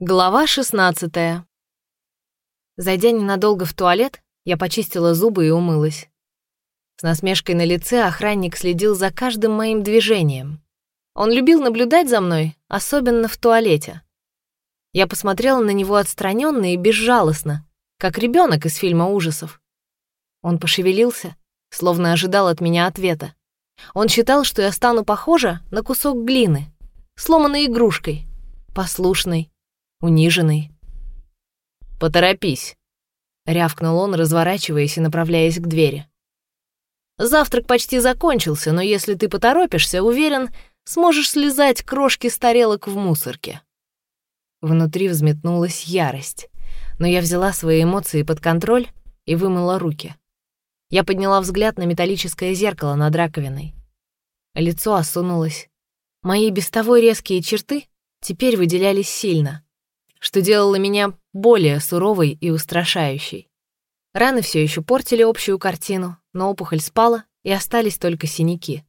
Глава 16 Зайдя ненадолго в туалет, я почистила зубы и умылась. С насмешкой на лице охранник следил за каждым моим движением. Он любил наблюдать за мной, особенно в туалете. Я посмотрела на него отстраненно и безжалостно, как ребенок из фильма ужасов. Он пошевелился, словно ожидал от меня ответа. Он считал, что я стану похожа на кусок глины, сломанной игрушкой, послушной, униженный. «Поторопись», — рявкнул он, разворачиваясь и направляясь к двери. «Завтрак почти закончился, но если ты поторопишься, уверен, сможешь слезать крошки с тарелок в мусорке». Внутри взметнулась ярость, но я взяла свои эмоции под контроль и вымыла руки. Я подняла взгляд на металлическое зеркало над раковиной. Лицо осунулось. Мои без того резкие черты теперь выделялись сильно что делало меня более суровой и устрашающей. Раны все еще портили общую картину, но опухоль спала, и остались только синяки.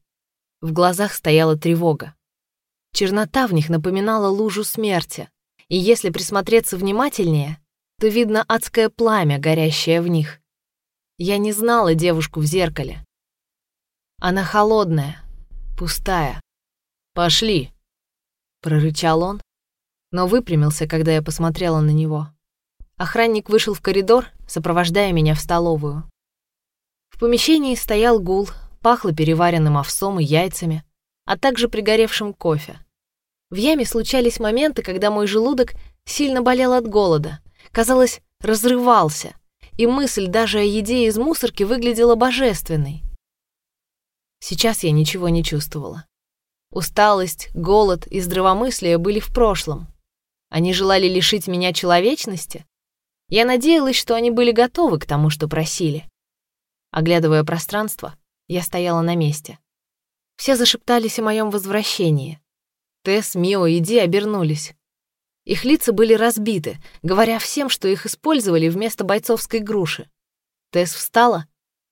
В глазах стояла тревога. Чернота в них напоминала лужу смерти, и если присмотреться внимательнее, то видно адское пламя, горящее в них. Я не знала девушку в зеркале. Она холодная, пустая. «Пошли!» — прорычал он, но выпрямился, когда я посмотрела на него. Охранник вышел в коридор, сопровождая меня в столовую. В помещении стоял гул, пахло переваренным овсом и яйцами, а также пригоревшим кофе. В яме случались моменты, когда мой желудок сильно болел от голода, казалось, разрывался, и мысль даже о еде из мусорки выглядела божественной. Сейчас я ничего не чувствовала. Усталость, голод и здравомыслие были в прошлом. Они желали лишить меня человечности? Я надеялась, что они были готовы к тому, что просили. Оглядывая пространство, я стояла на месте. Все зашептались о моем возвращении. Тесс, Мио и Ди обернулись. Их лица были разбиты, говоря всем, что их использовали вместо бойцовской груши. Тесс встала,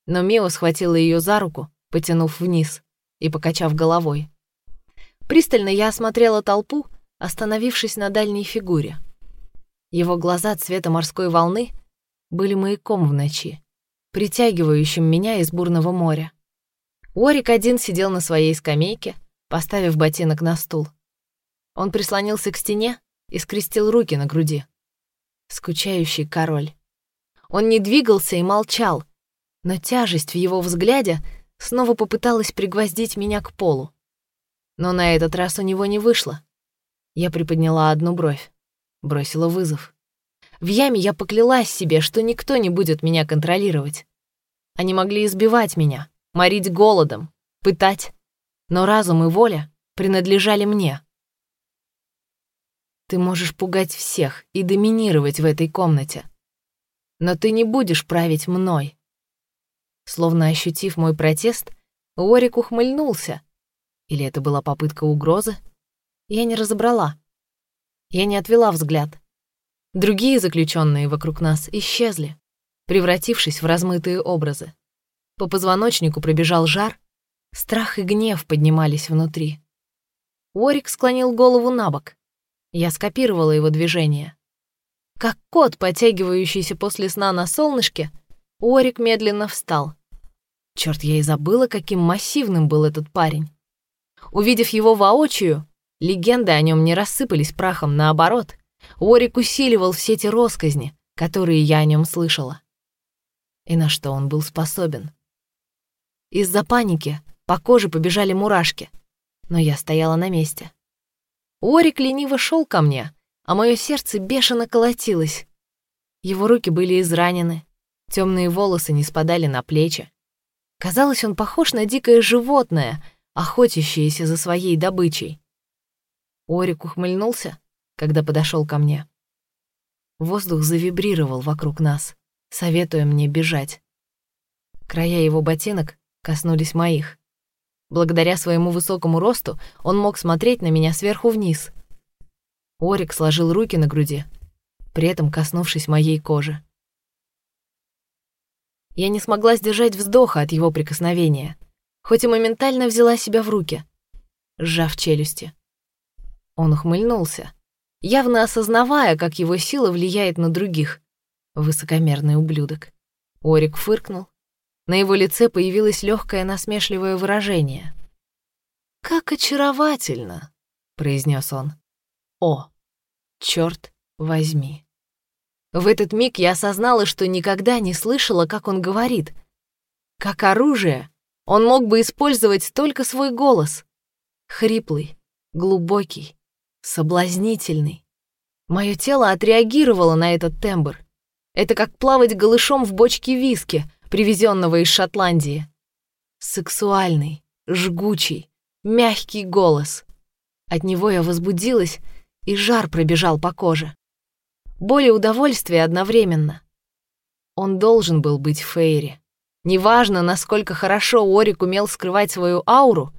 но Мио схватила ее за руку, потянув вниз и покачав головой. Пристально я осмотрела толпу остановившись на дальней фигуре. Его глаза цвета морской волны были маяком в ночи, притягивающим меня из бурного моря. Уорик один сидел на своей скамейке, поставив ботинок на стул. Он прислонился к стене и скрестил руки на груди. Скучающий король. Он не двигался и молчал, но тяжесть в его взгляде снова попыталась пригвоздить меня к полу. Но на этот раз у него не вышло. Я приподняла одну бровь, бросила вызов. В яме я поклялась себе, что никто не будет меня контролировать. Они могли избивать меня, морить голодом, пытать, но разум и воля принадлежали мне. Ты можешь пугать всех и доминировать в этой комнате, но ты не будешь править мной. Словно ощутив мой протест, Уорик ухмыльнулся. Или это была попытка угрозы? Я не разобрала. Я не отвела взгляд. Другие заключенные вокруг нас исчезли, превратившись в размытые образы. По позвоночнику пробежал жар, страх и гнев поднимались внутри. Уорик склонил голову на бок. Я скопировала его движение. Как кот, потягивающийся после сна на солнышке, Уорик медленно встал. Черт, я и забыла, каким массивным был этот парень. Увидев его воочию, Легенды о нем не рассыпались прахом, наоборот. Орик усиливал все те росказни, которые я о нем слышала. И на что он был способен. Из-за паники по коже побежали мурашки, но я стояла на месте. Орик лениво шел ко мне, а мое сердце бешено колотилось. Его руки были изранены, темные волосы не спадали на плечи. Казалось, он похож на дикое животное, охотящееся за своей добычей. Орик ухмыльнулся, когда подошел ко мне. Воздух завибрировал вокруг нас, советуя мне бежать. Края его ботинок коснулись моих. Благодаря своему высокому росту он мог смотреть на меня сверху вниз. Орик сложил руки на груди, при этом коснувшись моей кожи. Я не смогла сдержать вздоха от его прикосновения, хоть и моментально взяла себя в руки, сжав челюсти. Он ухмыльнулся. явно осознавая, как его сила влияет на других. Высокомерный ублюдок. Орик фыркнул. На его лице появилось легкое насмешливое выражение. «Как очаровательно!» — произнес он. «О, черт возьми!» В этот миг я осознала, что никогда не слышала, как он говорит. Как оружие он мог бы использовать только свой голос. Хриплый, глубокий, соблазнительный. Мое тело отреагировало на этот тембр. Это как плавать голышом в бочке виски, привезенного из Шотландии. Сексуальный, жгучий, мягкий голос. От него я возбудилась, и жар пробежал по коже. Боль и удовольствие одновременно. Он должен был быть Фейри. Неважно, насколько хорошо Орик умел скрывать свою ауру,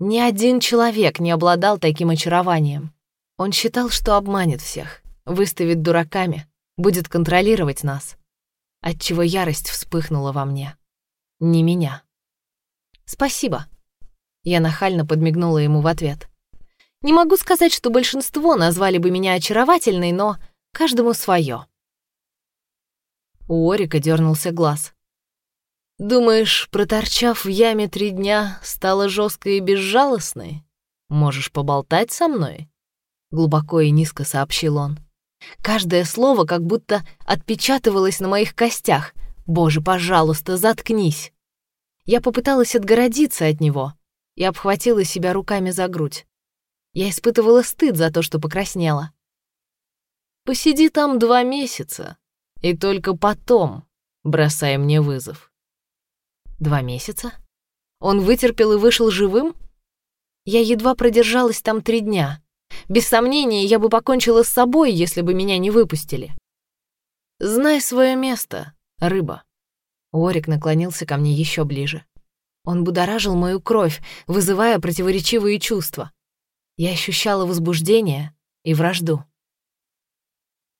ни один человек не обладал таким очарованием. Он считал, что обманет всех, выставит дураками, будет контролировать нас. Отчего ярость вспыхнула во мне. Не меня. «Спасибо», — я нахально подмигнула ему в ответ. «Не могу сказать, что большинство назвали бы меня очаровательной, но каждому свое. У Орика дернулся глаз. Думаешь, проторчав в яме три дня, стала жесткой и безжалостной? Можешь поболтать со мной? Глубоко и низко сообщил он. Каждое слово как будто отпечатывалось на моих костях. Боже, пожалуйста, заткнись. Я попыталась отгородиться от него и обхватила себя руками за грудь. Я испытывала стыд за то, что покраснела. Посиди там два месяца, и только потом бросай мне вызов. Два месяца? Он вытерпел и вышел живым? Я едва продержалась там три дня. Без сомнения, я бы покончила с собой, если бы меня не выпустили. Знай свое место, рыба. Орик наклонился ко мне еще ближе. Он будоражил мою кровь, вызывая противоречивые чувства. Я ощущала возбуждение и вражду.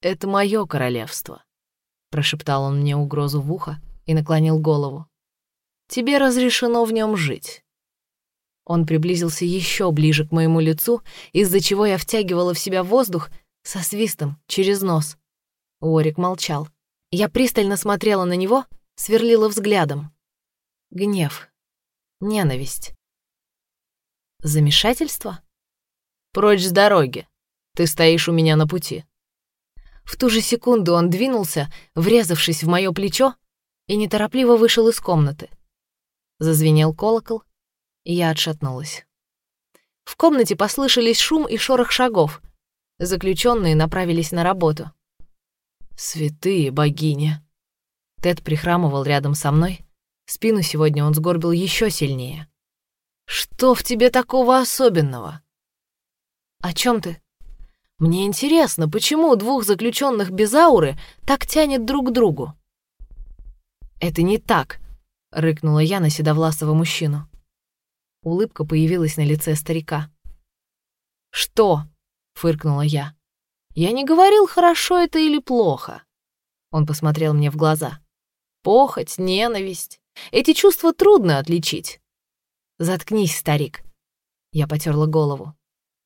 «Это мое королевство», — прошептал он мне угрозу в ухо и наклонил голову. Тебе разрешено в нем жить». Он приблизился еще ближе к моему лицу, из-за чего я втягивала в себя воздух со свистом через нос. Уорик молчал. Я пристально смотрела на него, сверлила взглядом. Гнев. Ненависть. Замешательство? Прочь с дороги. Ты стоишь у меня на пути. В ту же секунду он двинулся, врезавшись в мое плечо, и неторопливо вышел из комнаты. Зазвенел колокол, я отшатнулась. В комнате послышались шум и шорох шагов. Заключенные направились на работу. «Святые богини!» Тед прихрамывал рядом со мной. Спину сегодня он сгорбил еще сильнее. «Что в тебе такого особенного?» «О чем ты?» «Мне интересно, почему двух заключенных без ауры так тянет друг к другу?» «Это не так», — рыкнула я на седовласого мужчину. Улыбка появилась на лице старика. «Что?» — фыркнула я. «Я не говорил, хорошо это или плохо». Он посмотрел мне в глаза. «Похоть, ненависть. Эти чувства трудно отличить». «Заткнись, старик». Я потерла голову.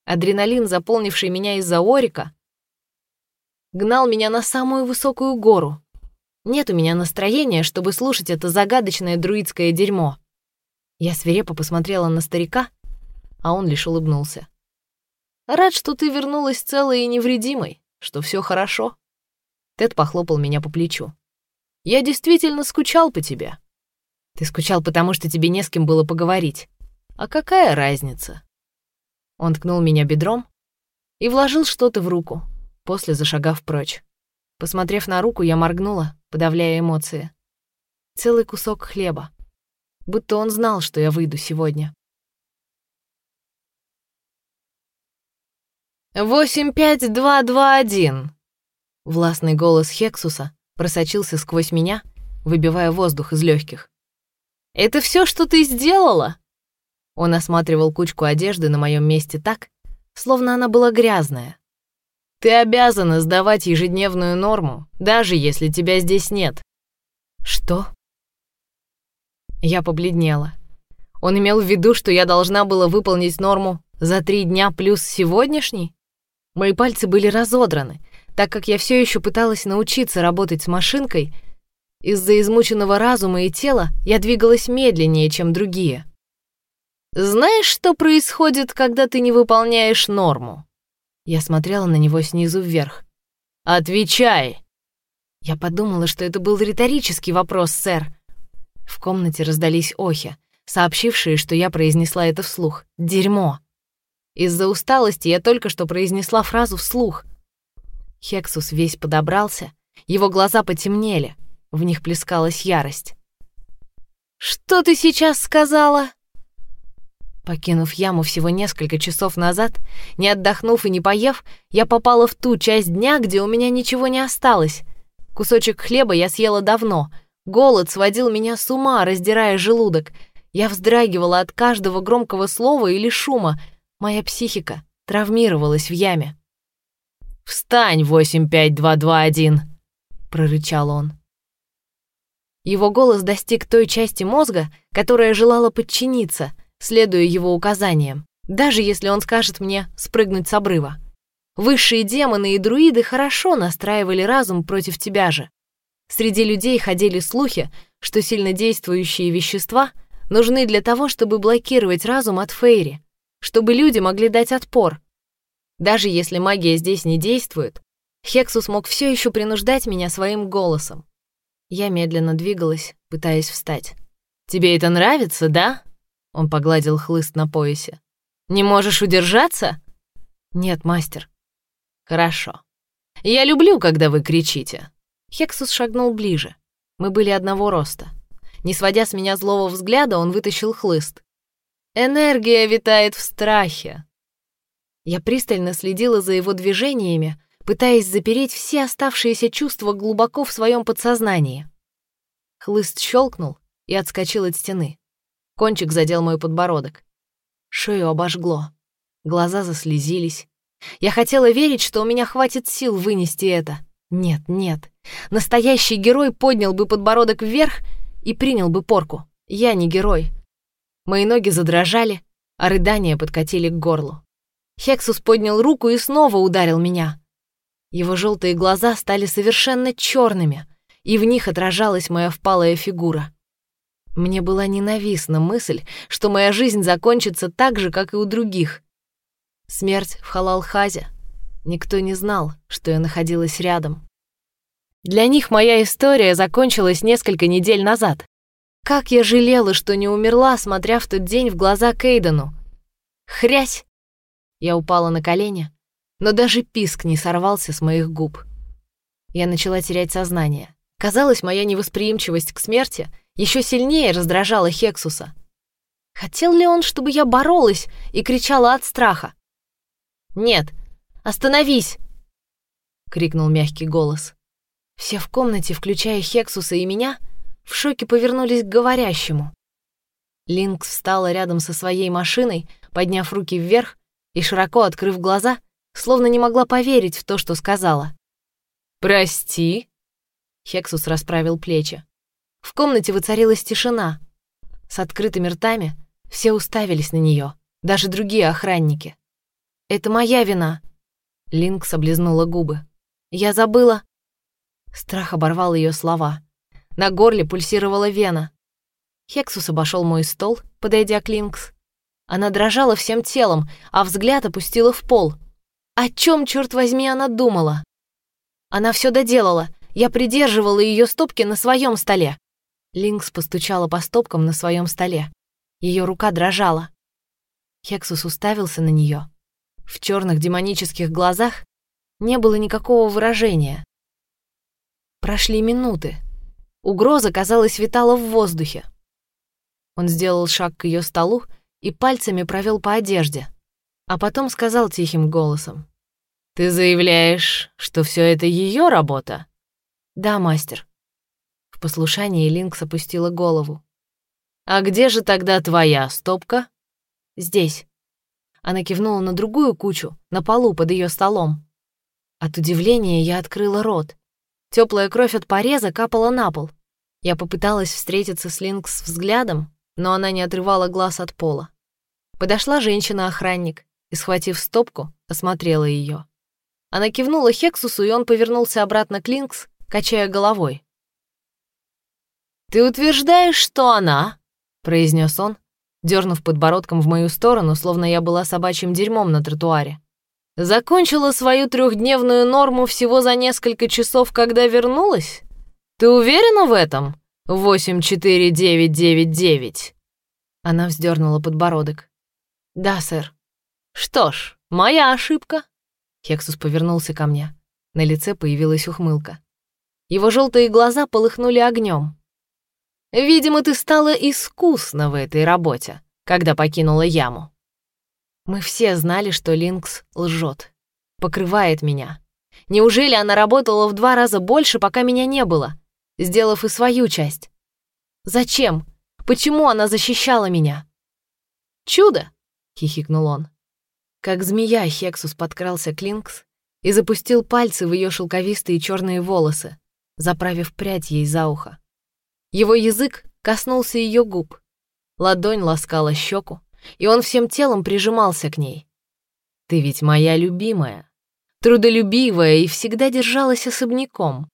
Адреналин, заполнивший меня из-за Орика, гнал меня на самую высокую гору, нет у меня настроения, чтобы слушать это загадочное друидское дерьмо. Я свирепо посмотрела на старика, а он лишь улыбнулся. «Рад, что ты вернулась целой и невредимой, что все хорошо». Тед похлопал меня по плечу. «Я действительно скучал по тебе». «Ты скучал, потому что тебе не с кем было поговорить. А какая разница?» Он ткнул меня бедром и вложил что-то в руку, после зашагав прочь. Посмотрев на руку, я моргнула, подавляя эмоции. Целый кусок хлеба. Будто он знал, что я выйду сегодня. «Восемь пять два два один!» Властный голос Хексуса просочился сквозь меня, выбивая воздух из легких. «Это все, что ты сделала?» Он осматривал кучку одежды на моем месте так, словно она была грязная, ты обязана сдавать ежедневную норму, даже если тебя здесь нет. Что? Я побледнела. Он имел в виду, что я должна была выполнить норму за три дня плюс сегодняшний? Мои пальцы были разодраны, так как я все еще пыталась научиться работать с машинкой. Из-за измученного разума и тела я двигалась медленнее, чем другие. Знаешь, что происходит, когда ты не выполняешь норму? Я смотрела на него снизу вверх. Отвечай. Я подумала, что это был риторический вопрос, сэр. В комнате раздались охи, сообщившие, что я произнесла это вслух. Дерьмо. Из-за усталости я только что произнесла фразу вслух. Хексус весь подобрался, его глаза потемнели, в них плескалась ярость. «Что ты сейчас сказала?» Покинув яму всего несколько часов назад, не отдохнув и не поев, я попала в ту часть дня, где у меня ничего не осталось. Кусочек хлеба я съела давно. Голод сводил меня с ума, раздирая желудок. Я вздрагивала от каждого громкого слова или шума, Моя психика травмировалась в яме. «Встань, 85221!» — прорычал он. Его голос достиг той части мозга, которая желала подчиниться, следуя его указаниям, даже если он скажет мне спрыгнуть с обрыва. Высшие демоны и друиды хорошо настраивали разум против тебя же. Среди людей ходили слухи, что сильнодействующие вещества нужны для того, чтобы блокировать разум от Фейри, чтобы люди могли дать отпор. Даже если магия здесь не действует, Хексус мог все еще принуждать меня своим голосом. Я медленно двигалась, пытаясь встать. «Тебе это нравится, да?» Он погладил хлыст на поясе. «Не можешь удержаться?» «Нет, мастер». «Хорошо. Я люблю, когда вы кричите». Хексус шагнул ближе. Мы были одного роста. Не сводя с меня злого взгляда, он вытащил хлыст. Энергия витает в страхе. Я пристально следила за его движениями, пытаясь запереть все оставшиеся чувства глубоко в своем подсознании. Хлыст щелкнул и отскочил от стены. Кончик задел мой подбородок. Шею обожгло. Глаза заслезились. Я хотела верить, что у меня хватит сил вынести это. Нет, нет. Настоящий герой поднял бы подбородок вверх и принял бы порку. Я не герой, Мои ноги задрожали, а рыдания подкатили к горлу. Хексус поднял руку и снова ударил меня. Его желтые глаза стали совершенно черными, и в них отражалась моя впалая фигура. Мне была ненавистна мысль, что моя жизнь закончится так же, как и у других. Смерть в Халалхазе. Никто не знал, что я находилась рядом. Для них моя история закончилась несколько недель назад. Как я жалела, что не умерла, смотря в тот день в глаза Кейдену. Хрясь! Я упала на колени, но даже писк не сорвался с моих губ. Я начала терять сознание. Казалось, моя невосприимчивость к смерти еще сильнее раздражала Хексуса. Хотел ли он, чтобы я боролась и кричала от страха? «Нет, остановись!» — крикнул мягкий голос. Все в комнате, включая Хексуса и меня, в шоке повернулись к говорящему. Линкс встала рядом со своей машиной, подняв руки вверх и широко открыв глаза, словно не могла поверить в то, что сказала. «Прости?» Хексус расправил плечи. В комнате воцарилась тишина. С открытыми ртами все уставились на нее, даже другие охранники. «Это моя вина!» Линкс облизнула губы. «Я забыла...» Страх оборвал ее слова. На горле пульсировала вена. Хексус обошел мой стол, подойдя к Линкс. Она дрожала всем телом, а взгляд опустила в пол. О чем, черт возьми, она думала? Она все доделала. Я придерживала ее стопки на своем столе. Линкс постучала по стопкам на своем столе. Ее рука дрожала. Хексус уставился на нее. В черных демонических глазах не было никакого выражения. Прошли минуты. Угроза, казалось, витала в воздухе. Он сделал шаг к ее столу и пальцами провел по одежде, а потом сказал тихим голосом. «Ты заявляешь, что все это ее работа?» «Да, мастер». В послушании Линкс опустила голову. «А где же тогда твоя стопка?» «Здесь». Она кивнула на другую кучу, на полу под ее столом. От удивления я открыла рот. Теплая кровь от пореза капала на пол. Я попыталась встретиться с Линкс взглядом, но она не отрывала глаз от пола. Подошла женщина-охранник и, схватив стопку, осмотрела ее. Она кивнула Хексусу, и он повернулся обратно к Линкс, качая головой. «Ты утверждаешь, что она?» — произнес он, дернув подбородком в мою сторону, словно я была собачьим дерьмом на тротуаре. «Закончила свою трехдневную норму всего за несколько часов, когда вернулась? Ты уверена в этом? 84999?» Она вздернула подбородок. «Да, сэр». «Что ж, моя ошибка». Хексус повернулся ко мне. На лице появилась ухмылка. Его желтые глаза полыхнули огнем. «Видимо, ты стала искусна в этой работе, когда покинула яму». Мы все знали, что Линкс лжет, покрывает меня. Неужели она работала в два раза больше, пока меня не было, сделав и свою часть? Зачем? Почему она защищала меня? «Чудо!» — хихикнул он. Как змея Хексус подкрался к Линкс и запустил пальцы в ее шелковистые черные волосы, заправив прядь ей за ухо. Его язык коснулся ее губ, ладонь ласкала щеку, и он всем телом прижимался к ней. «Ты ведь моя любимая, трудолюбивая и всегда держалась особняком.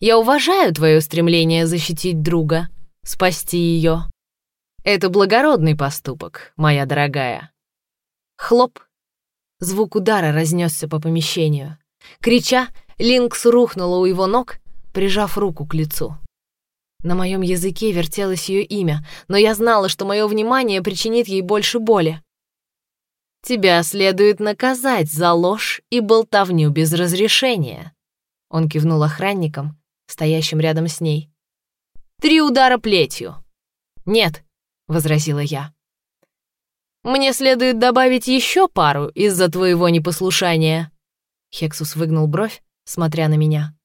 Я уважаю твое стремление защитить друга, спасти ее. Это благородный поступок, моя дорогая. Хлоп. Звук удара разнесся по помещению. Крича, Линкс рухнула у его ног, прижав руку к лицу. На моем языке вертелось ее имя, но я знала, что мое внимание причинит ей больше боли. «Тебя следует наказать за ложь и болтовню без разрешения», — он кивнул охранникам, стоящим рядом с ней. Три удара плетью». «Нет», — возразила я. «Мне следует добавить еще пару из-за твоего непослушания». Хексус выгнул бровь, смотря на меня.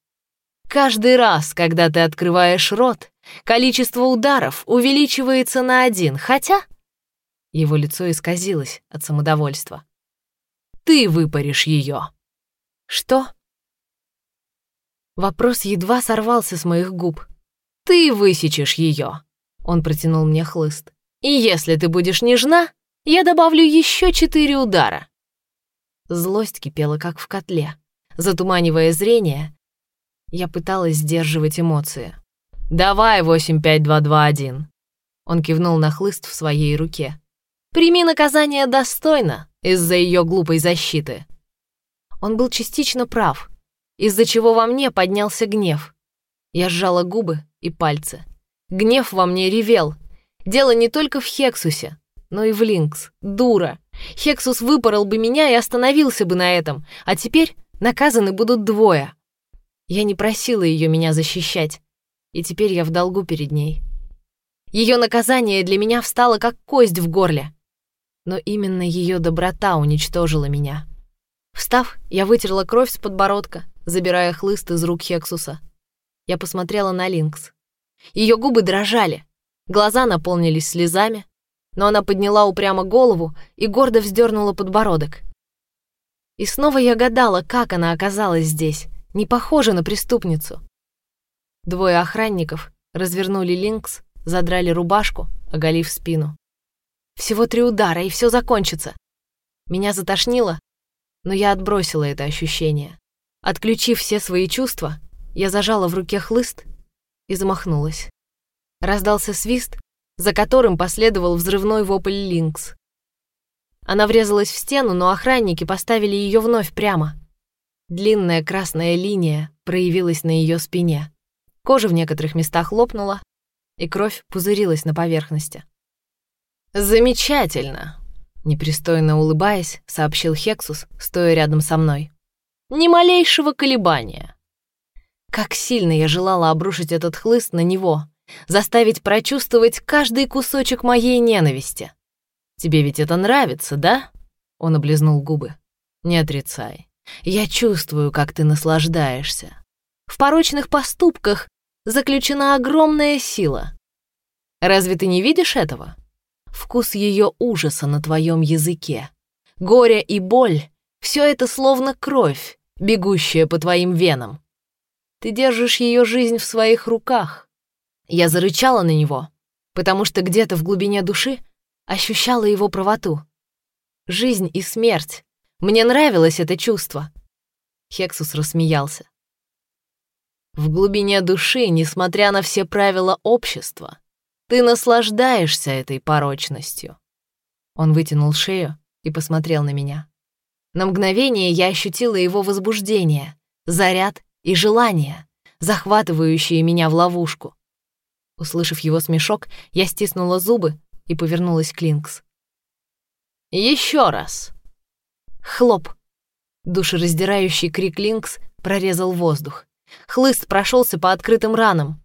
«Каждый раз, когда ты открываешь рот, количество ударов увеличивается на один, хотя...» Его лицо исказилось от самодовольства. «Ты выпаришь ее». «Что?» Вопрос едва сорвался с моих губ. Ты высечешь ее. Он протянул мне хлыст. И если ты будешь нежна, я добавлю еще четыре удара. Злость кипела, как в котле. Затуманивая зрение, я пыталась сдерживать эмоции. «Давай, 85221!» Он кивнул на хлыст в своей руке. «Прими наказание достойно из-за ее глупой защиты». Он был частично прав, из-за чего во мне поднялся гнев. Я сжала губы и пальцы. Гнев во мне ревел. Дело не только в Хексусе, но и в Линкс. Дура. Хексус выпорол бы меня и остановился бы на этом, а теперь наказаны будут двое. Я не просила ее меня защищать, и теперь я в долгу перед ней. Ее наказание для меня встало как кость в горле. Но именно ее доброта уничтожила меня. Встав, я вытерла кровь с подбородка, забирая хлыст из рук Хексуса. Я посмотрела на Линкс. Ее губы дрожали, глаза наполнились слезами, но она подняла упрямо голову и гордо вздернула подбородок. И снова я гадала, как она оказалась здесь, не похожа на преступницу. Двое охранников развернули Линкс, задрали рубашку, оголив спину. Всего три удара, и все закончится. Меня затошнило, но я отбросила это ощущение. Отключив все свои чувства, я зажала в руке хлыст и замахнулась. Раздался свист, за которым последовал взрывной вопль Линкс. Она врезалась в стену, но охранники поставили ее вновь прямо. Длинная красная линия проявилась на ее спине. Кожа в некоторых местах лопнула, и кровь пузырилась на поверхности. «Замечательно!» — непристойно улыбаясь, сообщил Хексус, стоя рядом со мной. «Ни малейшего колебания. Как сильно я желала обрушить этот хлыст на него, заставить прочувствовать каждый кусочек моей ненависти. «Тебе ведь это нравится, да?» Он облизнул губы. «Не отрицай. Я чувствую, как ты наслаждаешься. В порочных поступках заключена огромная сила. Разве ты не видишь этого? Вкус ее ужаса на твоем языке. Горе и боль — все это словно кровь, бегущая по твоим венам. Ты держишь ее жизнь в своих руках. Я зарычала на него, потому что где-то в глубине души ощущала его правоту. Жизнь и смерть. Мне нравилось это чувство. Хексус рассмеялся. В глубине души, несмотря на все правила общества, ты наслаждаешься этой порочностью. Он вытянул шею и посмотрел на меня. На мгновение я ощутила его возбуждение, заряд и желание, захватывающие меня в ловушку. Услышав его смешок, я стиснула зубы и повернулась к Линкс. Еще раз!» Хлоп! Душераздирающий крик Линкс прорезал воздух. Хлыст прошелся по открытым ранам.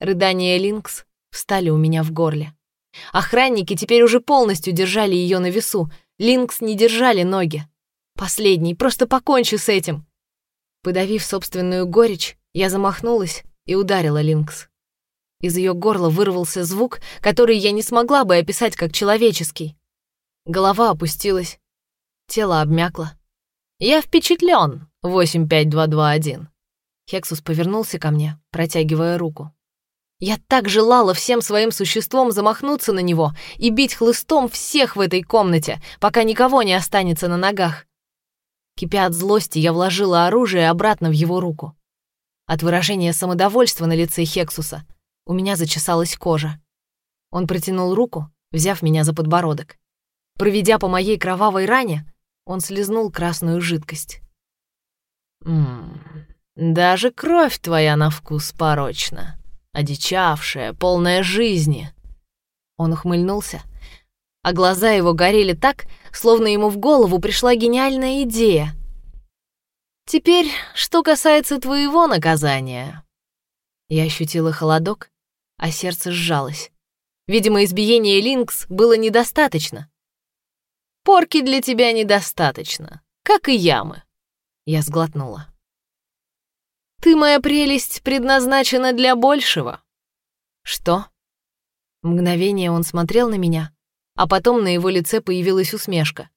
Рыдания Линкс встали у меня в горле. Охранники теперь уже полностью держали ее на весу. Линкс не держали ноги. Последний, просто покончи с этим. Подавив собственную горечь, я замахнулась и ударила Линкс. Из ее горла вырвался звук, который я не смогла бы описать как человеческий. Голова опустилась, тело обмякло. «Я впечатлен, 85221». Хексус повернулся ко мне, протягивая руку. Я так желала всем своим существом замахнуться на него и бить хлыстом всех в этой комнате, пока никого не останется на ногах. Кипя от злости, я вложила оружие обратно в его руку. От выражения самодовольства на лице Хексуса у меня зачесалась кожа. Он протянул руку, взяв меня за подбородок. Проведя по моей кровавой ране, он слезнул красную жидкость. «Ммм, даже кровь твоя на вкус порочна, одичавшая, полная жизни». Он ухмыльнулся, а глаза его горели так, словно ему в голову пришла гениальная идея. «Теперь, что касается твоего наказания». Я ощутила холодок, а сердце сжалось. Видимо, избиения Линкс было недостаточно. Порки для тебя недостаточно, как и ямы. Я сглотнула. Ты, моя прелесть, предназначена для большего. Что? Мгновение он смотрел на меня, а потом на его лице появилась усмешка.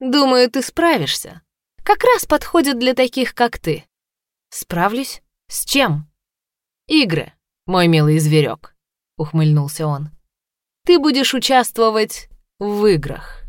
Думаю, ты справишься. Как раз подходит для таких, как ты. Справлюсь? С чем? Игры, мой милый зверек, ухмыльнулся он. Ты будешь участвовать в играх.